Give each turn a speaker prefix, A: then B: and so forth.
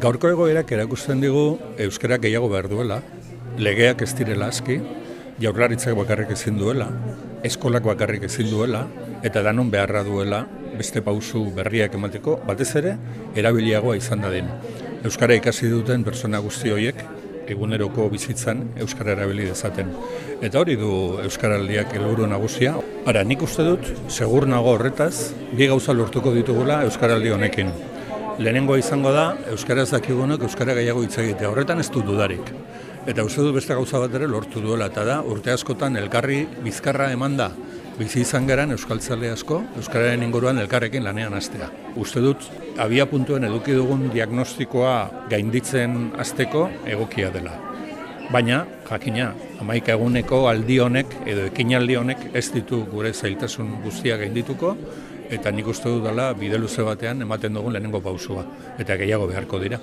A: Gaurko egoerak erakusten digu euskara gehiago behar duela, legeak ez direla aski, jaurlaritzak bakarrik ezin duela, eskolak bakarrik ezin duela, eta danon beharra duela beste pausu berriak emateko, batez ere, erabiliagoa izan da den. Euskara ikasi duten persona guzti horiek, eguneroko bizitzan Euskara erabili dezaten. Eta hori du Euskaraldiak helburu nagusia. Ara, nik uste dut, segur nago horretaz, bi gauza lortuko ditugula Euskaraldi honekin. Lehenengoa izango da, Euskara ez dakigunok Euskara gehiago hitz egitea. Horretan ez dut dudarik. Eta uste dut beste gauza bat ere lortu duela, eta da, urte askotan elkarri bizkarra eman da, bizi izan geran Euskaltzale asko, Euskararen inguruan elkarrekin lanean hastea. Uste dut, abia puntuen eduki dugun diagnostikoa gainditzen hasteko egokia dela. Baina, jakina, amaika eguneko aldi honek edo ekinaldi honek ez ditu gure zailtasun guztia gaindituko, eta nik uste dut dela bide luze batean ematen dugun lehenengo pausua, eta gehiago beharko dira.